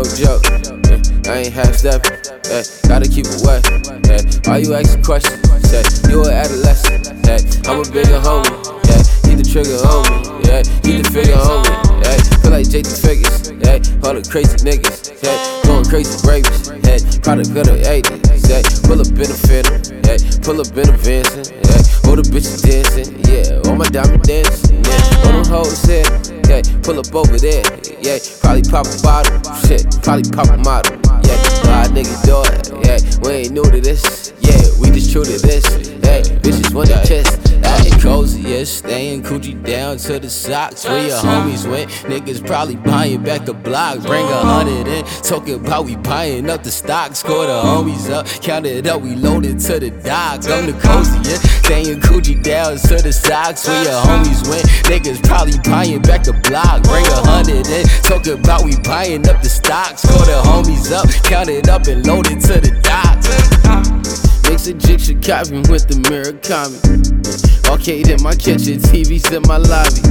joke. Yeah, I ain't half stepping. Yeah, gotta keep it wet. Yeah, why you asking questions? Yeah, you an adolescent. Yeah, I'm a bigger homie. Yeah, keep the trigger me. Yeah, keep the figure me. Yeah, feel like JT Figures. Yeah, all the crazy niggas. Yeah, going crazy rapists. Yeah, product of the 80s. Yeah, pull up in a Phantom. Yeah, pull up in a Vincent. Yeah, all the bitches dancing. Yeah, all my diamond dancing. Yeah, all them hoes here. Yeah, pull up over there. Yeah, probably pop a bottle. Shit, probably pop a model. Yeah, a lot of niggas do it. Yeah, we ain't new to this. Yeah, we just true to this. Hey, bitches want the chest. Hey, coziest, staying Gucci down to the socks. Where your homies went, niggas probably buying back the block. Bring a hundred in, talking about we buying up the stock. Score the homies up, count it up, we loaded to the docks. I'm the coziest, staying Gucci down to the socks. Where your homies went, niggas probably buying back the block. Bring a hundred in, talking about we buying up the stocks. Score the homies up, count it up and load it to the docks. Mix a Egyptian copy with the Murakami. Arcade in my kitchen, TVs in my lobby.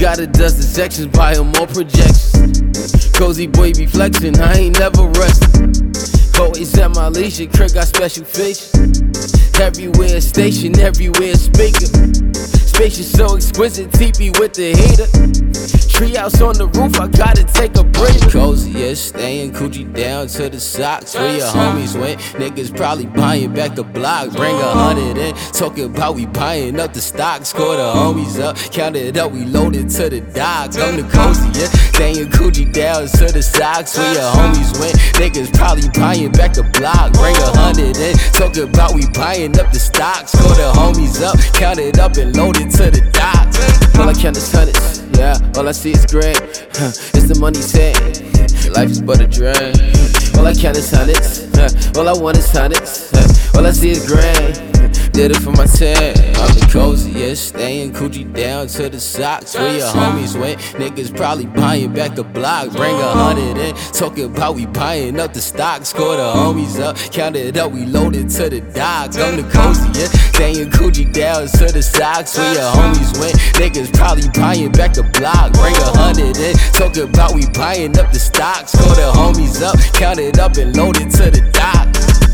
Got a dozen sections, buying more projections. Cozy boy be flexing, I ain't never resting. Always at my leisure, Kirk got special features. Everywhere station, everywhere speaker. So exquisite, TP with the heater. Treehouse on the roof, I gotta take a breather. Coziest, staying Gucci down to the socks. Where your homies went, niggas probably buying back the block. Bring a hundred in, talking about we buying up the stock. Score the homies up, count it up, we loaded to the docks. I'm the coziest, staying Gucci down to the socks. Where your homies went, niggas probably buying back the block. Bring a hundred in, talking about we buying up the stocks. Score the homies up, count it up and load it to the docks. All I count is hundreds, yeah. All I see is gray. Huh, it's the money saying life is but a drag. All I count is hundreds, huh, all I want is hundreds. Huh, all I see is gray. Did it for my tan. The staying Gucci down to the socks. Where your homies went, niggas probably buying back the block. Bring a hundred in, talking about we buying up the stock. Score the homies up, count it up, we loaded to the docks. I'm the coziest, staying Gucci down to the socks. Where your homies went, niggas probably buying back the block. Bring a hundred in, talking about we buying up the stock. Score the homies up, count it up and load it to the docks.